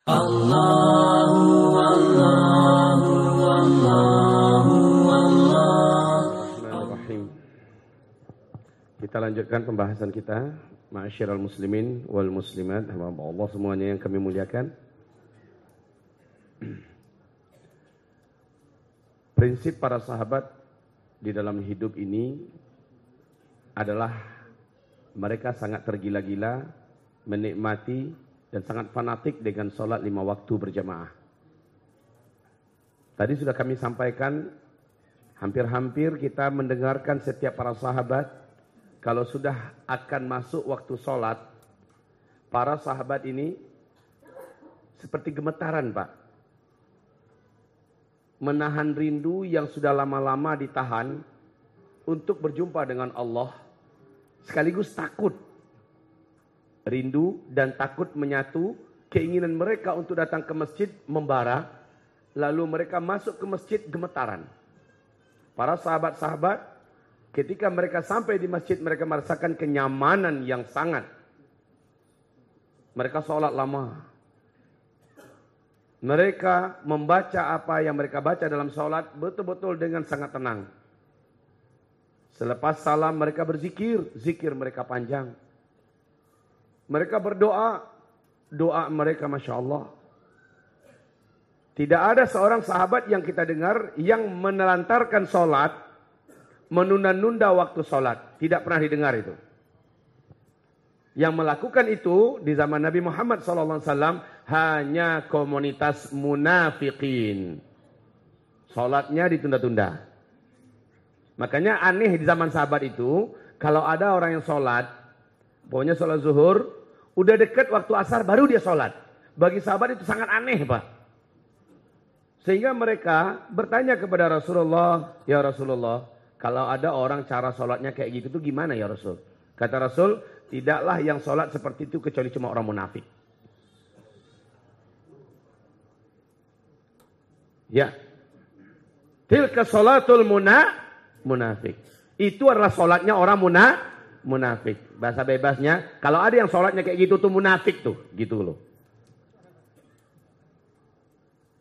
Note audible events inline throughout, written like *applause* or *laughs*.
Bismillahirrahmanirrahim. Kita lanjutkan pembahasan kita, Ma'asyiral muslimin wal muslimat, Allah semuanya yang kami muliakan. Prinsip para sahabat di dalam hidup ini adalah mereka sangat tergila-gila, menikmati dan sangat fanatik dengan sholat lima waktu berjamaah. Tadi sudah kami sampaikan, hampir-hampir kita mendengarkan setiap para sahabat, kalau sudah akan masuk waktu sholat, para sahabat ini seperti gemetaran Pak menahan rindu yang sudah lama-lama ditahan untuk berjumpa dengan Allah sekaligus takut rindu dan takut menyatu keinginan mereka untuk datang ke masjid membara lalu mereka masuk ke masjid gemetaran para sahabat-sahabat ketika mereka sampai di masjid mereka merasakan kenyamanan yang sangat mereka sholat lama mereka membaca apa yang mereka baca dalam sholat betul-betul dengan sangat tenang. Selepas salam mereka berzikir, zikir mereka panjang. Mereka berdoa, doa mereka Masya Allah. Tidak ada seorang sahabat yang kita dengar yang menelantarkan sholat, menunda-nunda waktu sholat. Tidak pernah didengar itu. Yang melakukan itu di zaman Nabi Muhammad SAW hanya komunitas munafikin. Sholatnya ditunda-tunda. Makanya aneh di zaman sahabat itu, kalau ada orang yang sholat, pokoknya sholat zuhur, udah deket waktu asar baru dia sholat. Bagi sahabat itu sangat aneh Pak. Sehingga mereka bertanya kepada Rasulullah, Ya Rasulullah, kalau ada orang cara sholatnya kayak gitu tuh gimana ya Rasul? Kata Rasul, tidaklah yang sholat seperti itu kecuali cuma orang munafik. Ya. Tilka salatul muna munafik. Itu adalah sholatnya orang muna munafik. Bahasa bebasnya, kalau ada yang sholatnya kayak gitu tuh munafik tuh, gitu loh.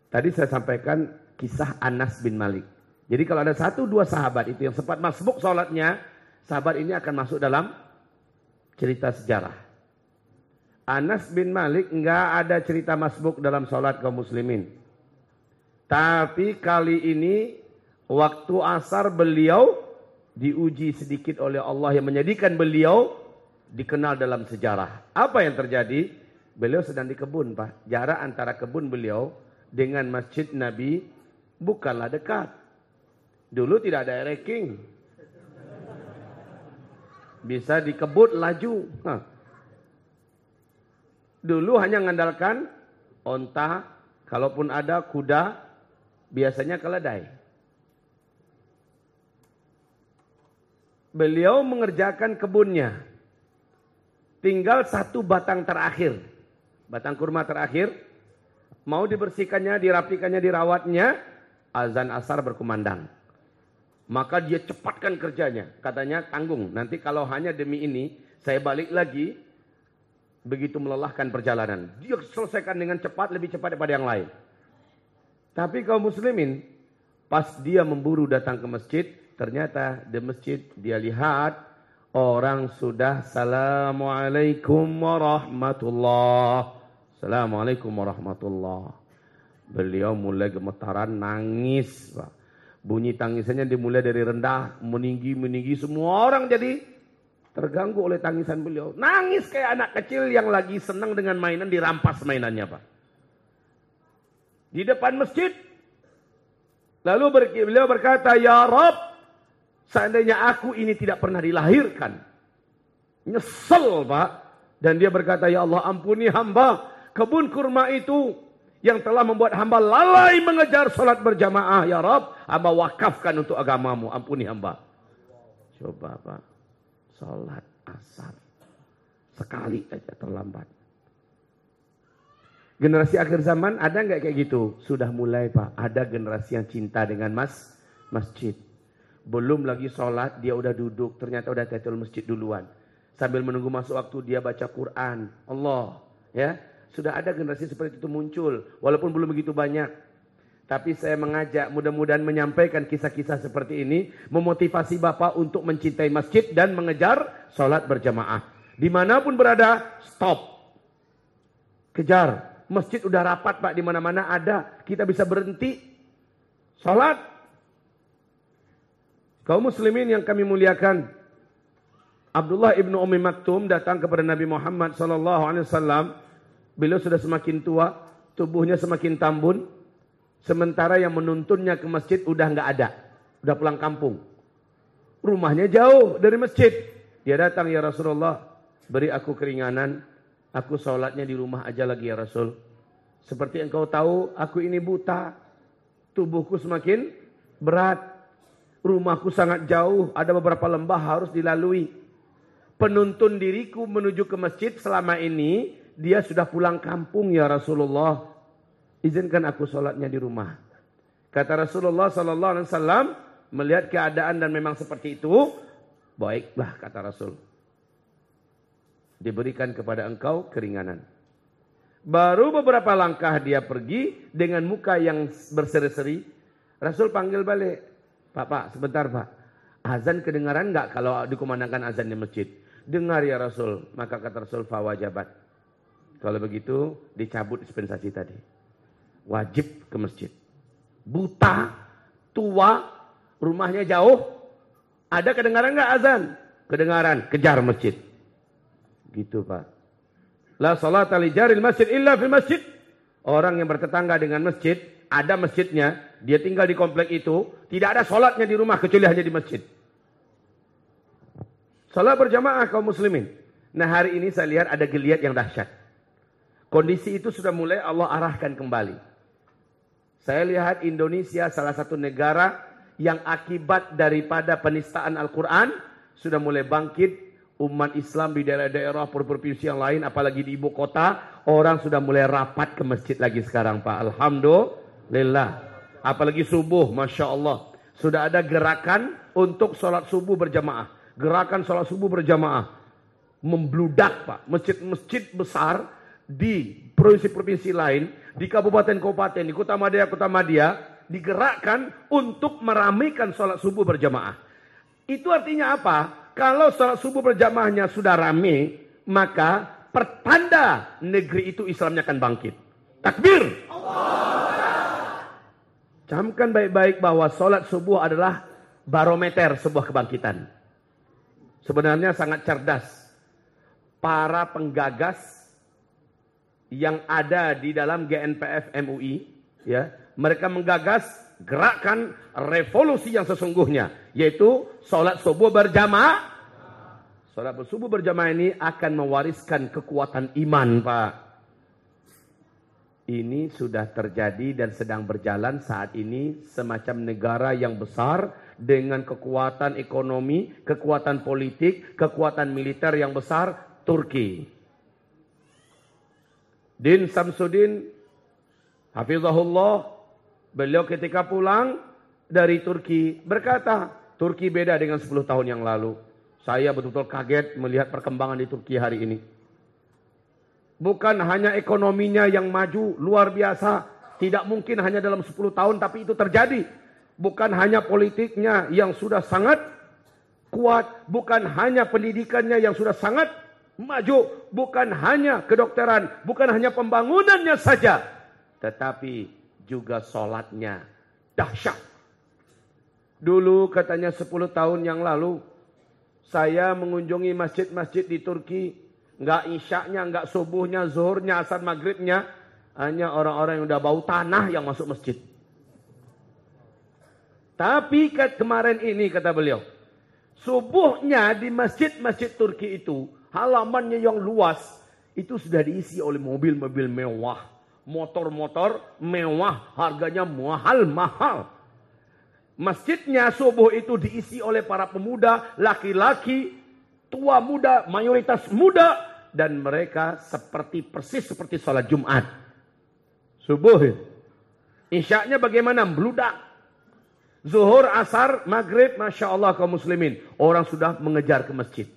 Tadi saya sampaikan kisah Anas bin Malik. Jadi kalau ada satu dua sahabat itu yang sempat masbuk sholatnya, sahabat ini akan masuk dalam cerita sejarah. Anas bin Malik nggak ada cerita masbuk dalam sholat kaum muslimin. Tapi kali ini waktu asar beliau diuji sedikit oleh Allah yang menjadikan beliau dikenal dalam sejarah. Apa yang terjadi? Beliau sedang di kebun, Pak. Jarak antara kebun beliau dengan masjid Nabi bukanlah dekat. Dulu tidak ada ranking. Bisa dikebut laju. Hah. Dulu hanya mengandalkan onta, kalaupun ada kuda, biasanya keledai. Beliau mengerjakan kebunnya. Tinggal satu batang terakhir. Batang kurma terakhir. Mau dibersihkannya, dirapikannya, dirawatnya. Azan asar berkumandang. Maka dia cepatkan kerjanya. Katanya tanggung. Nanti kalau hanya demi ini, saya balik lagi. Begitu melelahkan perjalanan. Dia selesaikan dengan cepat, lebih cepat daripada yang lain. Tapi kaum muslimin, pas dia memburu datang ke masjid, ternyata di masjid dia lihat orang sudah Assalamualaikum warahmatullah. Assalamualaikum warahmatullah. Beliau mulai gemetaran nangis. Bunyi tangisannya dimulai dari rendah, meninggi, meninggi. Semua orang jadi terganggu oleh tangisan beliau. Nangis kayak anak kecil yang lagi senang dengan mainan dirampas mainannya Pak di depan masjid. Lalu beliau berkata, Ya Rob, seandainya aku ini tidak pernah dilahirkan. Nyesel Pak. Dan dia berkata, Ya Allah ampuni hamba. Kebun kurma itu yang telah membuat hamba lalai mengejar sholat berjamaah. Ya Rob, hamba wakafkan untuk agamamu. Ampuni hamba. Coba Pak. Sholat asar. Sekali aja terlambat. Generasi akhir zaman ada nggak kayak gitu? Sudah mulai Pak. Ada generasi yang cinta dengan mas masjid. Belum lagi sholat, dia udah duduk. Ternyata udah tetel masjid duluan. Sambil menunggu masuk waktu dia baca Quran. Allah. ya Sudah ada generasi seperti itu muncul, walaupun belum begitu banyak. Tapi saya mengajak mudah-mudahan menyampaikan kisah-kisah seperti ini. Memotivasi Bapak untuk mencintai masjid dan mengejar sholat berjamaah. Di mana pun berada, stop. Kejar. Masjid udah rapat Pak, di mana-mana ada. Kita bisa berhenti. Sholat. Kaum muslimin yang kami muliakan. Abdullah ibnu Umi Maktum datang kepada Nabi Muhammad sallallahu alaihi. Beliau sudah semakin tua, tubuhnya semakin tambun. Sementara yang menuntunnya ke masjid udah nggak ada, udah pulang kampung. Rumahnya jauh dari masjid. Dia datang ya Rasulullah, beri aku keringanan. Aku sholatnya di rumah aja lagi ya Rasul. Seperti engkau tahu, aku ini buta. Tubuhku semakin berat. Rumahku sangat jauh, ada beberapa lembah harus dilalui penuntun diriku menuju ke masjid selama ini dia sudah pulang kampung ya Rasulullah. Izinkan aku sholatnya di rumah. Kata Rasulullah Sallallahu Alaihi Wasallam melihat keadaan dan memang seperti itu, baiklah kata Rasul. Diberikan kepada engkau keringanan. Baru beberapa langkah dia pergi dengan muka yang berseri-seri. Rasul panggil balik. Pak, Pak, sebentar Pak. Azan kedengaran nggak kalau dikumandangkan azan di masjid? Dengar ya Rasul. Maka kata Rasul fawajabat. Kalau begitu dicabut dispensasi tadi. Wajib ke masjid. Buta, tua, rumahnya jauh. Ada kedengaran nggak azan? Kedengaran, kejar masjid. Gitu Pak. La salat li jaril masjid illa fil masjid. Orang yang bertetangga dengan masjid, ada masjidnya, dia tinggal di komplek itu, tidak ada sholatnya di rumah kecuali hanya di masjid. Salat berjamaah kaum muslimin. Nah hari ini saya lihat ada geliat yang dahsyat. Kondisi itu sudah mulai Allah arahkan kembali. Saya lihat Indonesia salah satu negara yang akibat daripada penistaan Al-Quran sudah mulai bangkit umat Islam di daerah-daerah provinsi yang lain apalagi di ibu kota orang sudah mulai rapat ke masjid lagi sekarang Pak. Alhamdulillah. Apalagi subuh Masya Allah. Sudah ada gerakan untuk sholat subuh berjamaah gerakan sholat subuh berjamaah membludak Pak. Masjid-masjid besar di provinsi-provinsi lain, di kabupaten-kabupaten, di kota Madia, kota Madia, digerakkan untuk meramaikan sholat subuh berjamaah. Itu artinya apa? Kalau sholat subuh berjamaahnya sudah rame, maka pertanda negeri itu Islamnya akan bangkit. Takbir! Camkan baik-baik bahwa sholat subuh adalah barometer sebuah kebangkitan sebenarnya sangat cerdas. Para penggagas yang ada di dalam GNPF MUI, ya, mereka menggagas gerakan revolusi yang sesungguhnya, yaitu sholat subuh berjamaah. Sholat subuh berjamaah ini akan mewariskan kekuatan iman, Pak. Ini sudah terjadi dan sedang berjalan saat ini semacam negara yang besar dengan kekuatan ekonomi, kekuatan politik, kekuatan militer yang besar, Turki. Din Samsudin, Hafizahullah, beliau ketika pulang dari Turki berkata, Turki beda dengan 10 tahun yang lalu. Saya betul-betul kaget melihat perkembangan di Turki hari ini. Bukan hanya ekonominya yang maju luar biasa, tidak mungkin hanya dalam 10 tahun tapi itu terjadi. Bukan hanya politiknya yang sudah sangat kuat, bukan hanya pendidikannya yang sudah sangat maju, bukan hanya kedokteran, bukan hanya pembangunannya saja, tetapi juga sholatnya dahsyat. Dulu katanya 10 tahun yang lalu, saya mengunjungi masjid-masjid di Turki, nggak isyaknya, nggak subuhnya, zuhurnya, asar maghribnya, hanya orang-orang yang udah bau tanah yang masuk masjid. Tapi kemarin ini kata beliau, subuhnya di masjid-masjid Turki itu, halamannya yang luas, itu sudah diisi oleh mobil-mobil mewah. Motor-motor mewah, harganya mahal-mahal. Masjidnya subuh itu diisi oleh para pemuda, laki-laki, tua muda, mayoritas muda. Dan mereka seperti persis seperti sholat Jumat. Subuh. Isyaknya bagaimana? Bludak Zuhur, asar, maghrib, Masya Allah kaum muslimin. Orang sudah mengejar ke masjid.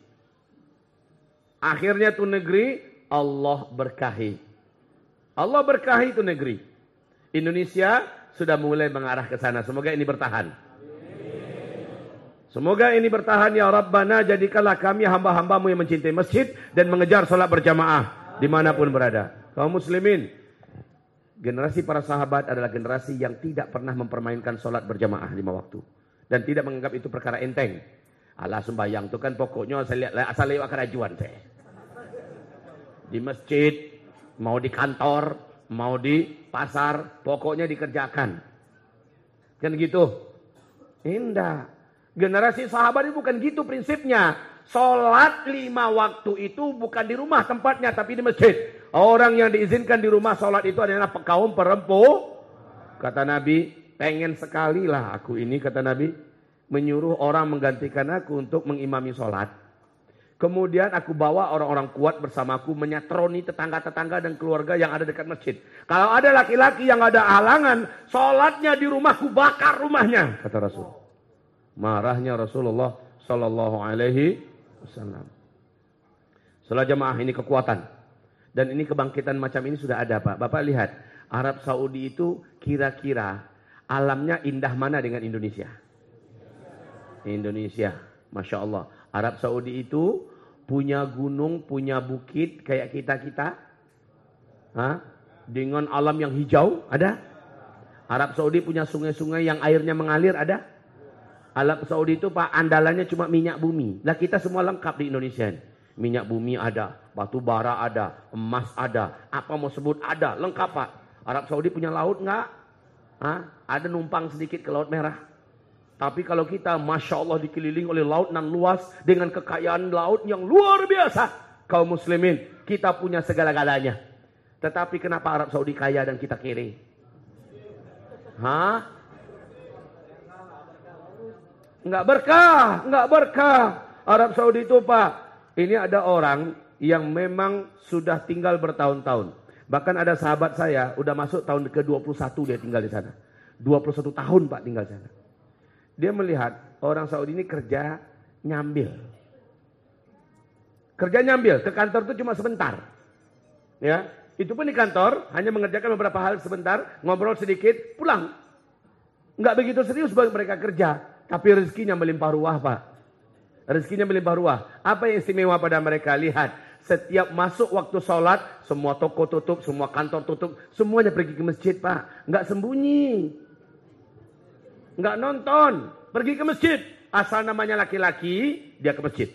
Akhirnya tuh negeri Allah berkahi. Allah berkahi itu negeri. Indonesia sudah mulai mengarah ke sana. Semoga ini bertahan. Semoga ini bertahan ya Rabbana jadikanlah kami hamba-hambamu yang mencintai masjid dan mengejar sholat berjamaah di mana pun berada. Kaum muslimin, generasi para sahabat adalah generasi yang tidak pernah mempermainkan sholat berjamaah lima waktu. Dan tidak menganggap itu perkara enteng. Allah sembahyang itu kan pokoknya asal lewat kerajuan saya. Di masjid, mau di kantor, mau di pasar, pokoknya dikerjakan. Kan gitu? Indah. Generasi sahabat itu bukan gitu prinsipnya. Sholat lima waktu itu bukan di rumah tempatnya, tapi di masjid. Orang yang diizinkan di rumah sholat itu adalah kaum perempuan. Kata Nabi, pengen sekali lah aku ini, kata Nabi, menyuruh orang menggantikan aku untuk mengimami sholat. Kemudian aku bawa orang-orang kuat bersamaku menyatroni tetangga-tetangga dan keluarga yang ada dekat masjid. Kalau ada laki-laki yang ada halangan, sholatnya di rumahku bakar rumahnya, kata Rasul. Marahnya Rasulullah Sallallahu Alaihi Wasallam. Salah jamaah ini kekuatan dan ini kebangkitan macam ini sudah ada pak. Bapak lihat Arab Saudi itu kira-kira alamnya indah mana dengan Indonesia? Indonesia, masya Allah. Arab Saudi itu punya gunung, punya bukit kayak kita-kita? Hah? Dengan alam yang hijau, ada? Arab Saudi punya sungai-sungai yang airnya mengalir, ada? Arab Saudi itu Pak, andalannya cuma minyak bumi. Lah kita semua lengkap di Indonesia. Minyak bumi ada, batu bara ada, emas ada, apa mau sebut ada, lengkap Pak. Arab Saudi punya laut enggak? Hah? Ada numpang sedikit ke Laut Merah. Tapi kalau kita Masya Allah dikelilingi oleh laut nan luas dengan kekayaan laut yang luar biasa. Kaum muslimin, kita punya segala-galanya. Tetapi kenapa Arab Saudi kaya dan kita kiri? Hah? Enggak berkah, enggak berkah. Arab Saudi itu Pak, ini ada orang yang memang sudah tinggal bertahun-tahun. Bahkan ada sahabat saya, udah masuk tahun ke-21 dia tinggal di sana. 21 tahun Pak tinggal di sana. Dia melihat orang Saudi ini kerja nyambil. Kerja nyambil, ke kantor itu cuma sebentar. Ya, itu pun di kantor hanya mengerjakan beberapa hal sebentar, ngobrol sedikit, pulang. Enggak begitu serius bagi mereka kerja, tapi rezekinya melimpah ruah, Pak. Rezekinya melimpah ruah. Apa yang istimewa pada mereka? Lihat, setiap masuk waktu sholat, semua toko tutup, semua kantor tutup, semuanya pergi ke masjid, Pak. Enggak sembunyi nggak nonton, pergi ke masjid. Asal namanya laki-laki, dia ke masjid.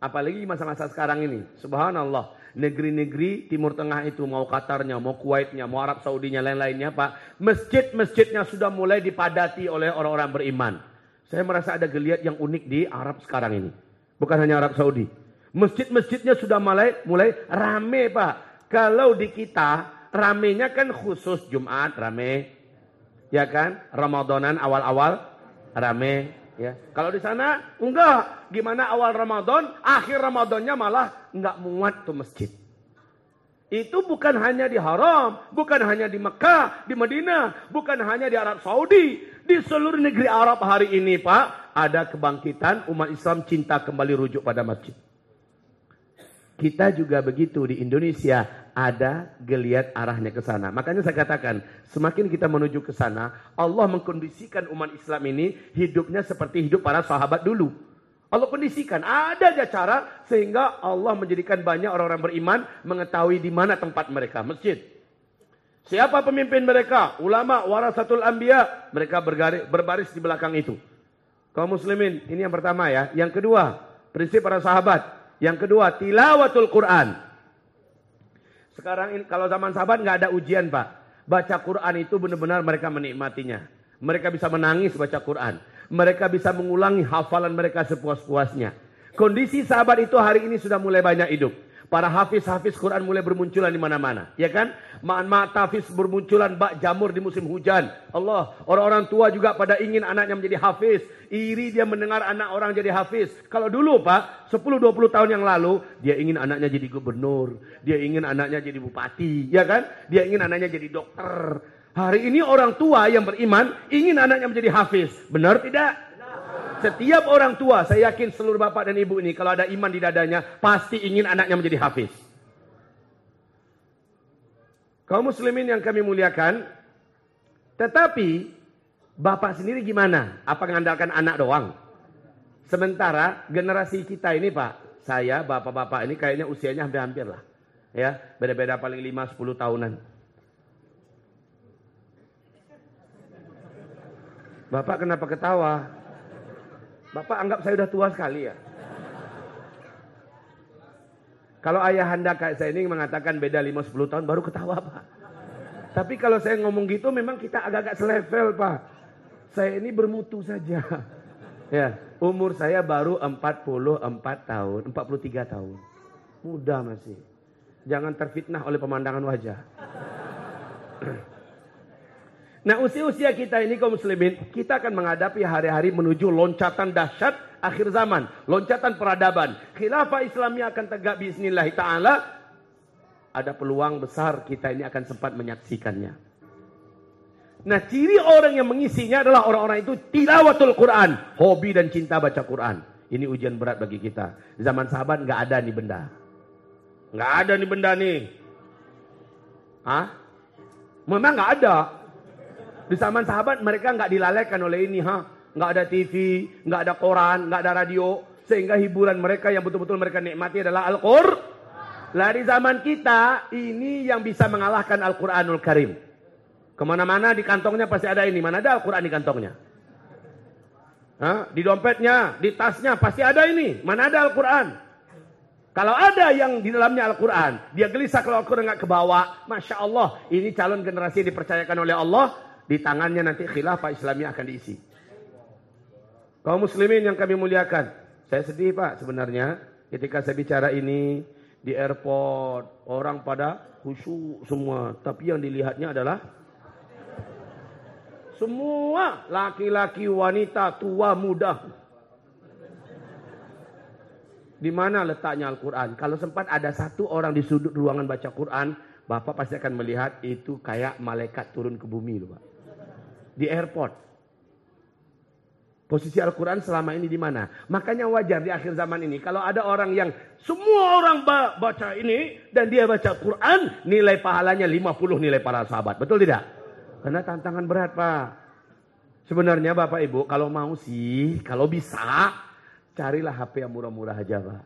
Apalagi masa-masa sekarang ini. Subhanallah. Negeri-negeri Timur Tengah itu, mau Qatarnya, mau Kuwaitnya, mau Arab Saudinya, lain-lainnya Pak. Masjid-masjidnya sudah mulai dipadati oleh orang-orang beriman. Saya merasa ada geliat yang unik di Arab sekarang ini. Bukan hanya Arab Saudi. Masjid-masjidnya sudah mulai mulai rame Pak. Kalau di kita, ramenya kan khusus Jumat rame, ya kan? Ramadanan awal-awal rame, ya. Kalau di sana enggak, gimana awal Ramadan, akhir Ramadannya malah enggak muat tuh masjid. Itu bukan hanya di Haram, bukan hanya di Mekah, di Madinah, bukan hanya di Arab Saudi, di seluruh negeri Arab hari ini, Pak, ada kebangkitan umat Islam cinta kembali rujuk pada masjid. Kita juga begitu di Indonesia ada geliat arahnya ke sana. Makanya saya katakan, semakin kita menuju ke sana, Allah mengkondisikan umat Islam ini hidupnya seperti hidup para sahabat dulu. Allah kondisikan, ada aja cara sehingga Allah menjadikan banyak orang-orang beriman mengetahui di mana tempat mereka, masjid. Siapa pemimpin mereka? Ulama, warasatul anbiya. Mereka bergaris, berbaris di belakang itu. Kaum muslimin, ini yang pertama ya. Yang kedua, prinsip para sahabat. Yang kedua, tilawatul Quran. Sekarang ini, kalau zaman sahabat nggak ada ujian pak. Baca Quran itu benar-benar mereka menikmatinya. Mereka bisa menangis baca Quran. Mereka bisa mengulangi hafalan mereka sepuas-puasnya. Kondisi sahabat itu hari ini sudah mulai banyak hidup. Para hafiz-hafiz Quran mulai bermunculan di mana-mana. Ya kan? Ma'an hafiz bermunculan bak jamur di musim hujan. Allah, orang-orang tua juga pada ingin anaknya menjadi hafiz. Iri dia mendengar anak orang jadi hafiz. Kalau dulu Pak, 10-20 tahun yang lalu, dia ingin anaknya jadi gubernur. Dia ingin anaknya jadi bupati. Ya kan? Dia ingin anaknya jadi dokter. Hari ini orang tua yang beriman ingin anaknya menjadi hafiz. Benar tidak? Setiap orang tua, saya yakin seluruh bapak dan ibu ini, kalau ada iman di dadanya, pasti ingin anaknya menjadi hafiz. Kaum muslimin yang kami muliakan, tetapi bapak sendiri gimana? Apa mengandalkan anak doang? Sementara generasi kita ini Pak, saya bapak-bapak ini kayaknya usianya hampir-hampir lah. Ya, beda-beda paling 5 10 tahunan. Bapak kenapa ketawa? Bapak anggap saya udah tua sekali ya? Kalau ayah anda kayak saya ini mengatakan beda 5-10 tahun baru ketawa Pak. Tapi kalau saya ngomong gitu memang kita agak-agak selevel Pak. Saya ini bermutu saja. Ya, umur saya baru 44 tahun, 43 tahun. Muda masih. Jangan terfitnah oleh pemandangan wajah. Nah usia-usia kita ini kaum muslimin, kita akan menghadapi hari-hari menuju loncatan dahsyat akhir zaman. Loncatan peradaban. Khilafah Islamnya akan tegak bismillah ta'ala. Ada peluang besar kita ini akan sempat menyaksikannya. Nah ciri orang yang mengisinya adalah orang-orang itu tilawatul Quran. Hobi dan cinta baca Quran. Ini ujian berat bagi kita. Zaman sahabat nggak ada nih benda. Nggak ada nih benda nih. Hah? Memang nggak ada. Di zaman sahabat mereka nggak dilalaikan oleh ini, ha? Nggak ada TV, nggak ada koran, nggak ada radio, sehingga hiburan mereka yang betul-betul mereka nikmati adalah Al-Qur. Lah di zaman kita ini yang bisa mengalahkan Al-Quranul Karim. Ke mana-mana di kantongnya pasti ada ini. Mana ada Al-Quran di kantongnya? Hah? Di dompetnya, di tasnya pasti ada ini. Mana ada Al-Quran? Kalau ada yang di dalamnya Al-Quran, dia gelisah kalau Al-Quran nggak kebawa, masya Allah, ini calon generasi yang dipercayakan oleh Allah, di tangannya nanti khilafah Islamiyah akan diisi. Kaum muslimin yang kami muliakan. Saya sedih Pak sebenarnya ketika saya bicara ini di airport. Orang pada khusyuk semua. Tapi yang dilihatnya adalah semua laki-laki, wanita, tua, muda. Di mana letaknya Al-Quran? Kalau sempat ada satu orang di sudut ruangan baca Quran, Bapak pasti akan melihat itu kayak malaikat turun ke bumi loh Pak di airport. Posisi Al-Quran selama ini di mana? Makanya wajar di akhir zaman ini. Kalau ada orang yang semua orang baca ini dan dia baca Quran, nilai pahalanya 50 nilai para sahabat. Betul tidak? Karena tantangan berat Pak. Sebenarnya Bapak Ibu kalau mau sih, kalau bisa, carilah HP yang murah-murah aja Pak.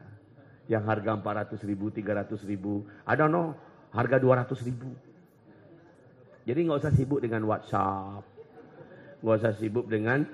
Yang harga 400 ribu, 300 ribu. Ada no, harga 200 ribu. Jadi nggak usah sibuk dengan WhatsApp, nggak usah sibuk dengan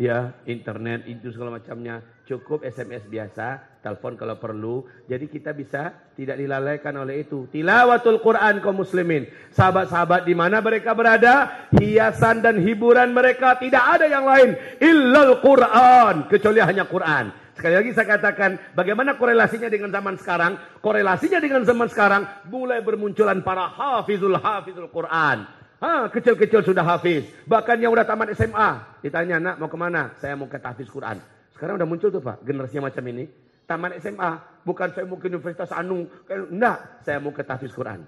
ya internet itu segala macamnya. Cukup SMS biasa telepon kalau perlu. Jadi kita bisa tidak dilalaikan oleh itu. Tilawatul Quran kaum muslimin. Sahabat-sahabat di mana mereka berada? Hiasan dan hiburan mereka. Tidak ada yang lain. Illal Quran. Kecuali hanya Quran. Sekali lagi saya katakan, bagaimana korelasinya dengan zaman sekarang? Korelasinya dengan zaman sekarang, mulai bermunculan para hafizul hafizul Quran. Ha, kecil-kecil sudah hafiz. Bahkan yang udah tamat SMA. Ditanya, nak mau ke mana? Saya mau ke tahfiz Quran. Sekarang udah muncul tuh Pak, generasinya macam ini. Tamat SMA, bukan saya mau ke Universitas Anung. Enggak, saya mau ke tahfiz Quran.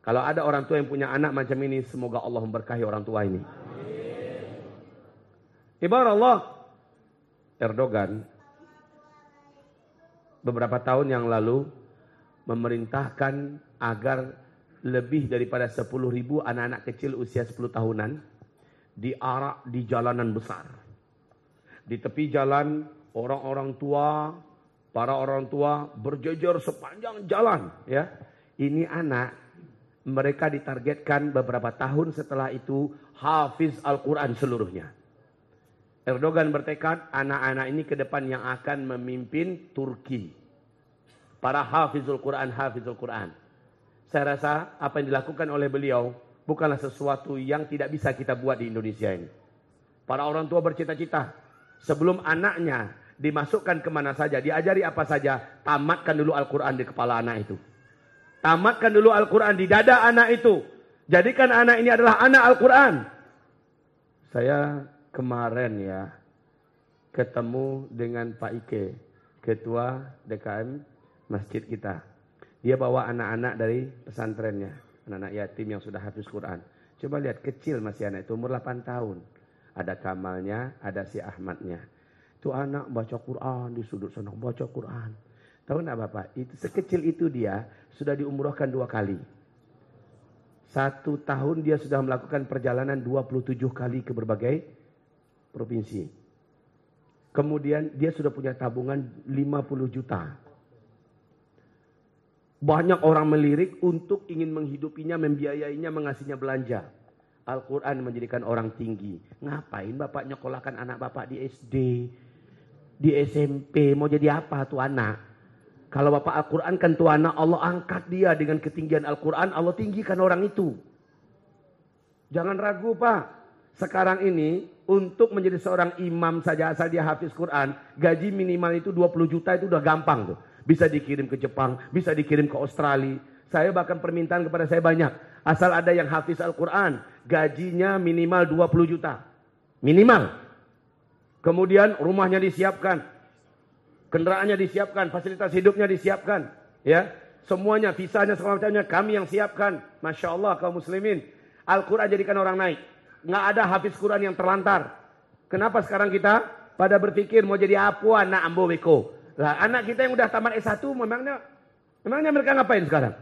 Kalau ada orang tua yang punya anak macam ini, semoga Allah memberkahi orang tua ini. Ibarat Allah, Erdogan, beberapa tahun yang lalu, memerintahkan agar lebih daripada 10 ribu anak-anak kecil usia 10 tahunan diarak di jalanan besar. Di tepi jalan orang-orang tua, para orang tua berjejer sepanjang jalan ya. Ini anak mereka ditargetkan beberapa tahun setelah itu hafiz Al-Quran seluruhnya. Erdogan bertekad anak-anak ini ke depan yang akan memimpin Turki. Para hafizul Quran, hafizul Quran. Saya rasa apa yang dilakukan oleh beliau bukanlah sesuatu yang tidak bisa kita buat di Indonesia ini. Para orang tua bercita-cita sebelum anaknya dimasukkan ke mana saja, diajari apa saja, tamatkan dulu Al-Quran di kepala anak itu. Tamatkan dulu Al-Quran di dada anak itu. Jadikan anak ini adalah anak Al-Quran. Saya kemarin ya ketemu dengan Pak Ike, ketua DKM masjid kita. Dia bawa anak-anak dari pesantrennya. Anak-anak yatim yang sudah hafiz Quran. Coba lihat kecil masih anak itu umur 8 tahun. Ada Kamalnya, ada si Ahmadnya. Itu anak baca Quran di sudut sana baca Quran. Tahu enggak Bapak? Itu sekecil itu dia sudah diumrohkan dua kali. Satu tahun dia sudah melakukan perjalanan 27 kali ke berbagai provinsi. Kemudian dia sudah punya tabungan 50 juta. Banyak orang melirik untuk ingin menghidupinya, membiayainya, mengasihnya belanja. Al-Quran menjadikan orang tinggi. Ngapain bapak nyekolahkan anak bapak di SD, di SMP, mau jadi apa tuh anak? Kalau bapak Al-Quran kan tuh anak, Allah angkat dia dengan ketinggian Al-Quran, Allah tinggikan orang itu. Jangan ragu pak, sekarang ini untuk menjadi seorang imam saja asal dia hafiz Quran, gaji minimal itu 20 juta itu udah gampang tuh. Bisa dikirim ke Jepang, bisa dikirim ke Australia. Saya bahkan permintaan kepada saya banyak. Asal ada yang hafiz Al-Quran, gajinya minimal 20 juta. Minimal. Kemudian rumahnya disiapkan. Kendaraannya disiapkan, fasilitas hidupnya disiapkan. Ya, Semuanya, visanya, segala macamnya kami yang siapkan. Masya Allah kaum muslimin. Al-Quran jadikan orang naik. Nggak ada hafiz Quran yang terlantar. Kenapa sekarang kita pada berpikir mau jadi apa anak ambo beko? Lah anak kita yang udah tamat S1 memangnya memangnya mereka ngapain sekarang?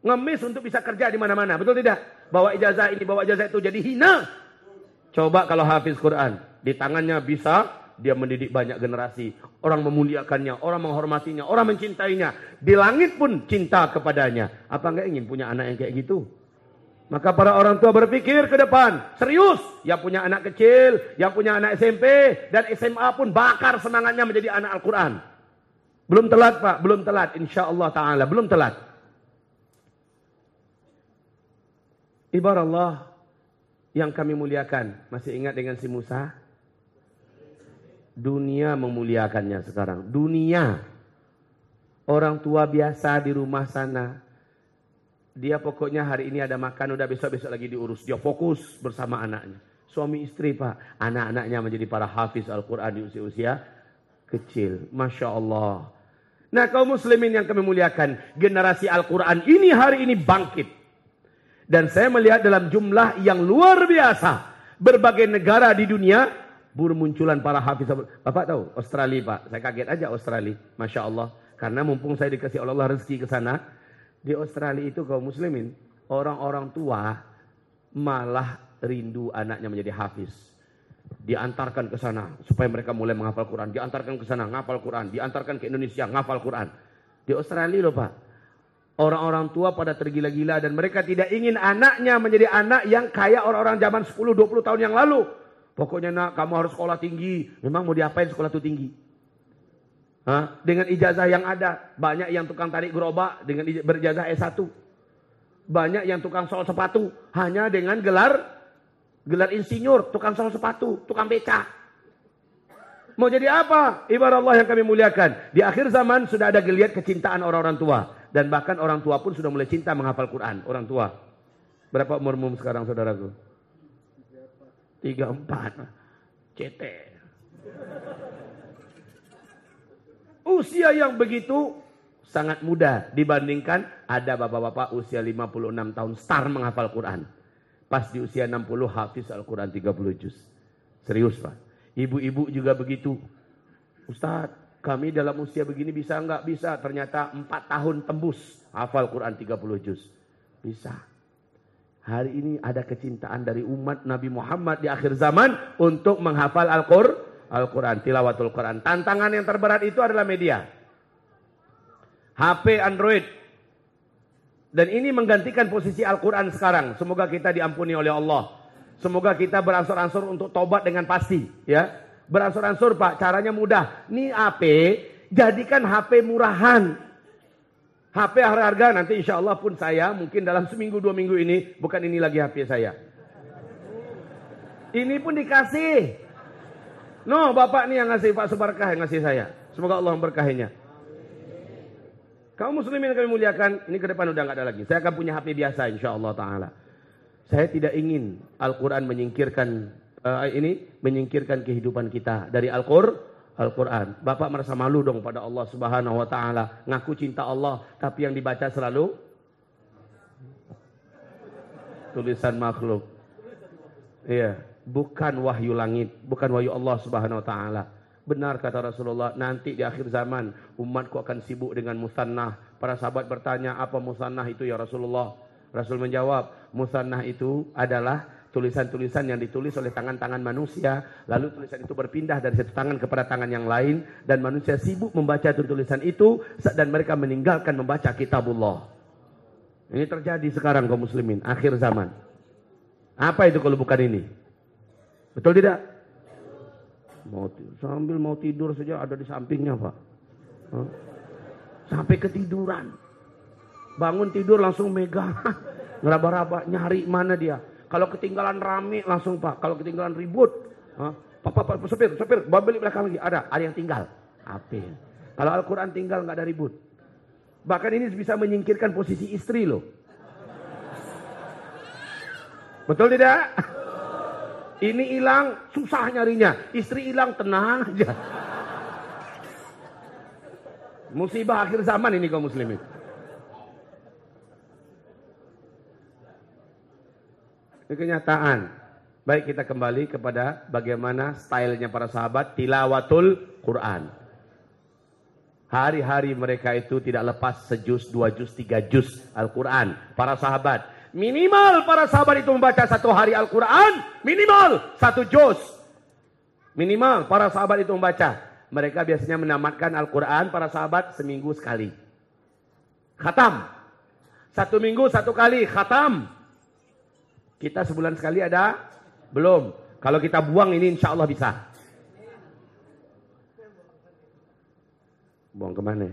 Ngemis untuk bisa kerja di mana-mana, betul tidak? Bawa ijazah ini, bawa ijazah itu jadi hina. Coba kalau hafiz Quran, di tangannya bisa dia mendidik banyak generasi. Orang memuliakannya, orang menghormatinya, orang mencintainya. Di langit pun cinta kepadanya. Apa enggak ingin punya anak yang kayak gitu? Maka para orang tua berpikir ke depan. Serius. Yang punya anak kecil, yang punya anak SMP, dan SMA pun bakar semangatnya menjadi anak Al-Quran. Belum telat Pak, belum telat insya Allah Ta'ala, belum telat. Ibarat Allah yang kami muliakan, masih ingat dengan si Musa? Dunia memuliakannya sekarang, dunia. Orang tua biasa di rumah sana, dia pokoknya hari ini ada makan, udah besok-besok lagi diurus. Dia fokus bersama anaknya. Suami istri pak, anak-anaknya menjadi para hafiz Al-Quran di usia-usia kecil. Masya Allah. Nah kaum muslimin yang kami muliakan, generasi Al-Quran ini hari ini bangkit. Dan saya melihat dalam jumlah yang luar biasa. Berbagai negara di dunia bermunculan para hafiz. Bapak tahu Australia pak, saya kaget aja Australia. Masya Allah. Karena mumpung saya dikasih oleh Allah rezeki ke sana. Di Australia itu kaum muslimin, orang-orang tua malah rindu anaknya menjadi hafiz diantarkan ke sana supaya mereka mulai menghafal Quran, diantarkan ke sana ngafal Quran, diantarkan ke Indonesia ngafal Quran. Di Australia loh Pak. Orang-orang tua pada tergila-gila dan mereka tidak ingin anaknya menjadi anak yang kayak orang-orang zaman 10-20 tahun yang lalu. Pokoknya nak kamu harus sekolah tinggi. Memang mau diapain sekolah itu tinggi? Hah? Dengan ijazah yang ada. Banyak yang tukang tarik gerobak dengan berjazah S1. Banyak yang tukang sol sepatu. Hanya dengan gelar Gelar insinyur, tukang sol sepatu, tukang beca. Mau jadi apa? Ibarat Allah yang kami muliakan. Di akhir zaman sudah ada geliat kecintaan orang-orang tua. Dan bahkan orang tua pun sudah mulai cinta menghafal Quran. Orang tua. Berapa umurmu sekarang saudaraku? Tiga empat. CT. Usia yang begitu sangat muda dibandingkan ada bapak-bapak usia 56 tahun star menghafal Quran. Pas di usia 60 hafiz Al-Quran 30 juz. Serius Pak. Ibu-ibu juga begitu. Ustadz, kami dalam usia begini bisa enggak? Bisa. Ternyata 4 tahun tembus hafal Quran 30 juz. Bisa. Hari ini ada kecintaan dari umat Nabi Muhammad di akhir zaman untuk menghafal Al-Quran. Al-Quran, tilawatul Quran. Tantangan yang terberat itu adalah media. HP Android, dan ini menggantikan posisi Al-Quran sekarang. Semoga kita diampuni oleh Allah. Semoga kita beransur-ansur untuk tobat dengan pasti. ya Beransur-ansur Pak, caranya mudah. Ini HP, jadikan HP murahan. HP harga-harga nanti insya Allah pun saya mungkin dalam seminggu dua minggu ini. Bukan ini lagi HP saya. Ini pun dikasih. No, Bapak nih yang ngasih Pak Subarkah yang ngasih saya. Semoga Allah memberkahinya. Kaum muslimin kami muliakan, ini ke depan udah nggak ada lagi. Saya akan punya HP biasa insya Allah Ta'ala. Saya tidak ingin Al-Quran menyingkirkan, uh, ini menyingkirkan kehidupan kita dari Al-Quran. Al-Quran. Bapak merasa malu dong pada Allah Subhanahu Wa Ta'ala. Ngaku cinta Allah, tapi yang dibaca selalu tulisan makhluk. Iya, bukan wahyu langit, bukan wahyu Allah Subhanahu Wa Ta'ala. Benar kata Rasulullah, nanti di akhir zaman umatku akan sibuk dengan musannah. Para sahabat bertanya, apa musannah itu ya Rasulullah? Rasul menjawab, Musannah itu adalah tulisan-tulisan yang ditulis oleh tangan-tangan manusia, lalu tulisan itu berpindah dari satu tangan kepada tangan yang lain, dan manusia sibuk membaca tulisan itu, dan mereka meninggalkan membaca kitabullah. Ini terjadi sekarang kaum muslimin, akhir zaman. Apa itu kalau bukan ini? Betul tidak? Mau, sambil mau tidur saja ada di sampingnya Pak. Sampai ketiduran. Bangun tidur langsung megang. *laughs* Ngeraba-raba nyari mana dia. Kalau ketinggalan rame langsung pak. Kalau ketinggalan ribut. Pak, pak, pak, sopir, sopir, balik belakang lagi. Ada, ada yang tinggal. Apa? Kalau Al-Quran tinggal nggak ada ribut. Bahkan ini bisa menyingkirkan posisi istri loh. Betul tidak? *laughs* Ini hilang, susah nyarinya. Istri hilang, tenang aja. Musibah akhir zaman ini kaum muslimin. Ini kenyataan. Baik kita kembali kepada bagaimana stylenya para sahabat tilawatul Quran. Hari-hari mereka itu tidak lepas sejus, dua juz, tiga juz Al-Quran. Para sahabat. Minimal para sahabat itu membaca satu hari Al-Quran. Minimal satu juz. Minimal para sahabat itu membaca. Mereka biasanya menamatkan Al-Quran para sahabat seminggu sekali. Khatam. Satu minggu satu kali khatam. Kita sebulan sekali ada? Belum. Kalau kita buang ini insya Allah bisa. Buang ke mana?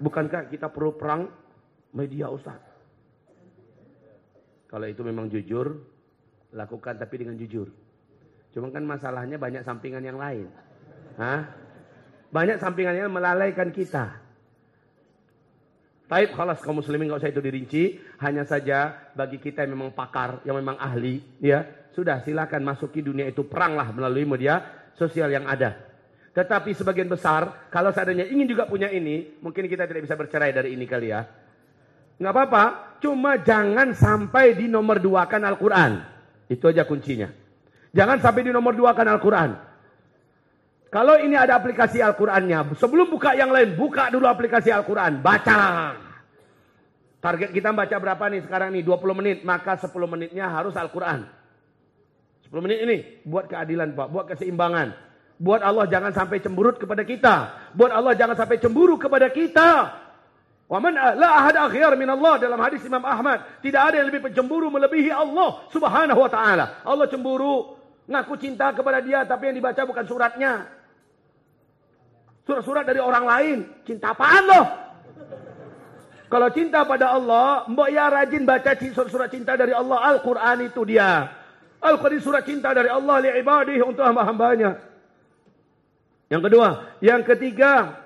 Bukankah kita perlu perang media Ustaz? Kalau itu memang jujur, lakukan tapi dengan jujur. Cuma kan masalahnya banyak sampingan yang lain. Hah? Banyak sampingan yang melalaikan kita. Taib khalas kaum muslimin nggak usah itu dirinci, hanya saja bagi kita yang memang pakar, yang memang ahli, ya sudah silakan masuki dunia itu peranglah melalui media sosial yang ada. Tetapi sebagian besar, kalau seandainya ingin juga punya ini, mungkin kita tidak bisa bercerai dari ini kali ya. Nggak apa-apa, cuma jangan sampai di nomor dua kan Al-Quran. Itu aja kuncinya. Jangan sampai di nomor dua kan Al-Quran. Kalau ini ada aplikasi Al-Qur'annya, sebelum buka yang lain, buka dulu aplikasi Al-Qur'an, baca. Target kita baca berapa nih sekarang nih? 20 menit, maka 10 menitnya harus Al-Qur'an. 10 menit ini buat keadilan, Pak, buat keseimbangan. Buat Allah jangan sampai cemburut kepada kita. Buat Allah jangan sampai cemburu kepada kita. Wa man la ahad akhir min Allah dalam hadis Imam Ahmad, tidak ada yang lebih pencemburu melebihi Allah Subhanahu wa taala. Allah cemburu ngaku cinta kepada dia tapi yang dibaca bukan suratnya. Surat-surat dari orang lain. Cinta apaan loh? Kalau cinta pada Allah, mbok ya rajin baca surat cinta dari Allah. Al-Quran itu dia. Al-Quran surat cinta dari Allah li ibadih untuk hamba-hambanya. Yang kedua. Yang ketiga.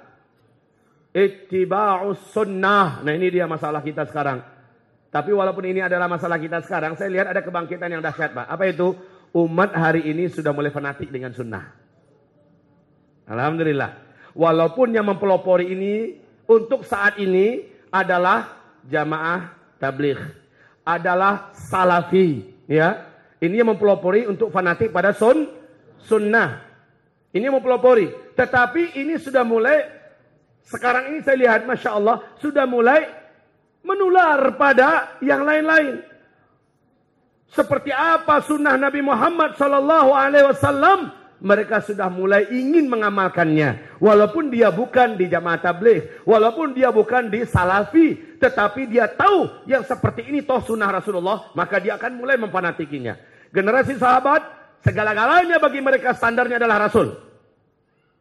Ittiba'us sunnah. Nah ini dia masalah kita sekarang. Tapi walaupun ini adalah masalah kita sekarang, saya lihat ada kebangkitan yang dahsyat Pak. Apa itu? Umat hari ini sudah mulai fanatik dengan sunnah. Alhamdulillah. Walaupun yang mempelopori ini untuk saat ini adalah jamaah tabligh, adalah salafi, ya. Ini yang mempelopori untuk fanatik pada sun sunnah. Ini mempelopori. Tetapi ini sudah mulai sekarang ini saya lihat masya Allah sudah mulai menular pada yang lain-lain. Seperti apa sunnah Nabi Muhammad Sallallahu Alaihi Wasallam mereka sudah mulai ingin mengamalkannya. Walaupun dia bukan di jamaah tabligh, walaupun dia bukan di salafi, tetapi dia tahu yang seperti ini toh sunnah Rasulullah, maka dia akan mulai memfanatikinya. Generasi sahabat, segala-galanya bagi mereka standarnya adalah Rasul.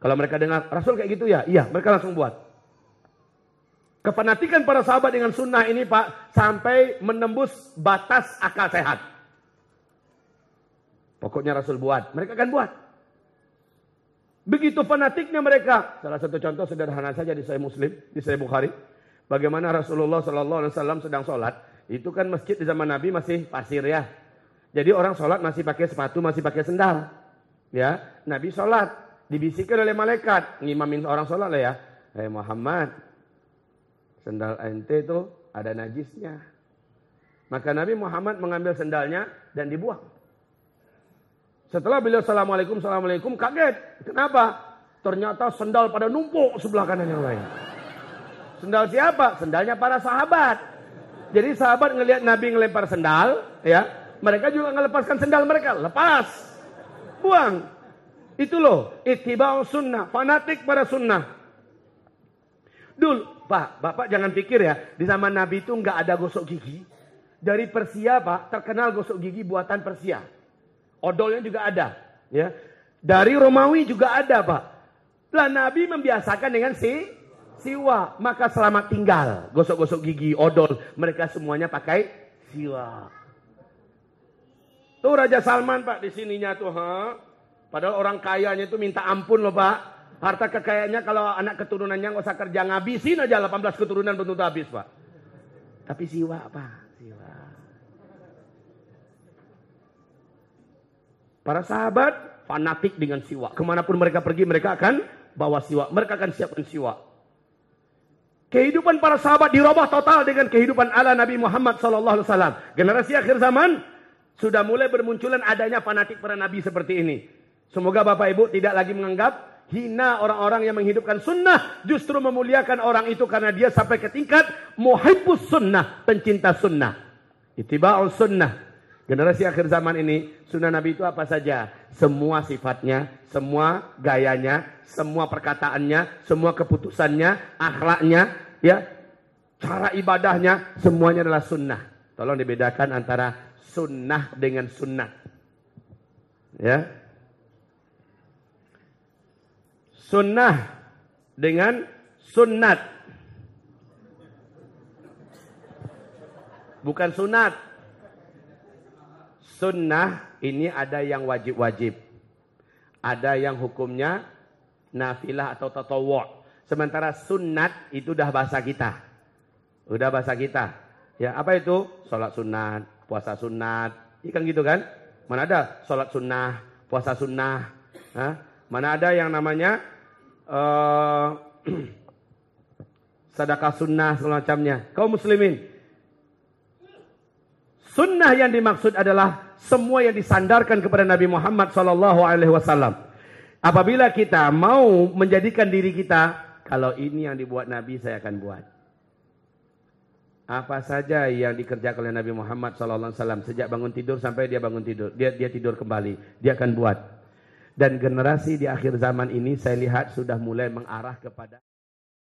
Kalau mereka dengar Rasul kayak gitu ya, iya mereka langsung buat. Kefanatikan para sahabat dengan sunnah ini Pak, sampai menembus batas akal sehat. Pokoknya Rasul buat, mereka akan buat. Begitu fanatiknya mereka. Salah satu contoh sederhana saja di Sahih Muslim, di Sahih Bukhari. Bagaimana Rasulullah Sallallahu Alaihi Wasallam sedang sholat. Itu kan masjid di zaman Nabi masih pasir ya. Jadi orang sholat masih pakai sepatu, masih pakai sendal. Ya, Nabi sholat. Dibisikkan oleh malaikat. Ngimamin orang sholat lah ya. Hei Muhammad, sendal ente itu ada najisnya. Maka Nabi Muhammad mengambil sendalnya dan dibuang. Setelah beliau assalamualaikum, assalamualaikum, kaget. Kenapa? Ternyata sendal pada numpuk sebelah kanan yang lain. Sendal siapa? Sendalnya para sahabat. Jadi sahabat ngelihat Nabi ngelempar sendal, ya, mereka juga ngelepaskan sendal mereka, lepas, buang. Itu loh, itibau sunnah, fanatik pada sunnah. Dul, Pak, Bapak jangan pikir ya, di zaman Nabi itu nggak ada gosok gigi. Dari Persia, Pak, terkenal gosok gigi buatan Persia. Odolnya juga ada, ya. Dari Romawi juga ada, Pak. Lah Nabi membiasakan dengan si siwa, maka selamat tinggal. Gosok-gosok gigi, odol, mereka semuanya pakai siwa. Tuh Raja Salman Pak di sininya tuh, ha? Padahal orang kayanya itu minta ampun loh Pak. Harta kekayaannya kalau anak keturunannya nggak usah kerja ngabisin aja 18 keturunan bentuk habis Pak. Tapi siwa Pak, siwa. Para sahabat fanatik dengan siwa. Ke mana pun mereka pergi mereka akan bawa siwa. Mereka akan siapkan siwa. Kehidupan para sahabat dirubah total dengan kehidupan ala Nabi Muhammad SAW. Generasi akhir zaman sudah mulai bermunculan adanya fanatik para nabi seperti ini. Semoga Bapak Ibu tidak lagi menganggap hina orang-orang yang menghidupkan sunnah. Justru memuliakan orang itu karena dia sampai ke tingkat muhibbus sunnah, pencinta sunnah. Itiba'ul sunnah. Generasi akhir zaman ini, sunnah Nabi itu apa saja? Semua sifatnya, semua gayanya, semua perkataannya, semua keputusannya, akhlaknya, ya cara ibadahnya semuanya adalah sunnah. Tolong dibedakan antara sunnah dengan sunnah. Ya. Sunnah dengan sunnat. Bukan sunat. Sunnah ini ada yang wajib-wajib. Ada yang hukumnya nafilah atau tatawu'. Sementara sunat itu udah bahasa kita. Udah bahasa kita. Ya, apa itu? Sholat sunat, puasa sunat. Ikan gitu kan? Mana ada sholat sunnah, puasa sunnah. Hah? Mana ada yang namanya *clears throat* uh, sedekah sunnah semacamnya. Kau muslimin. Sunnah yang dimaksud adalah semua yang disandarkan kepada Nabi Muhammad Sallallahu Alaihi Wasallam. Apabila kita mau menjadikan diri kita kalau ini yang dibuat Nabi saya akan buat. Apa saja yang dikerjakan oleh Nabi Muhammad SAW sejak bangun tidur sampai dia bangun tidur, dia dia tidur kembali, dia akan buat. Dan generasi di akhir zaman ini saya lihat sudah mulai mengarah kepada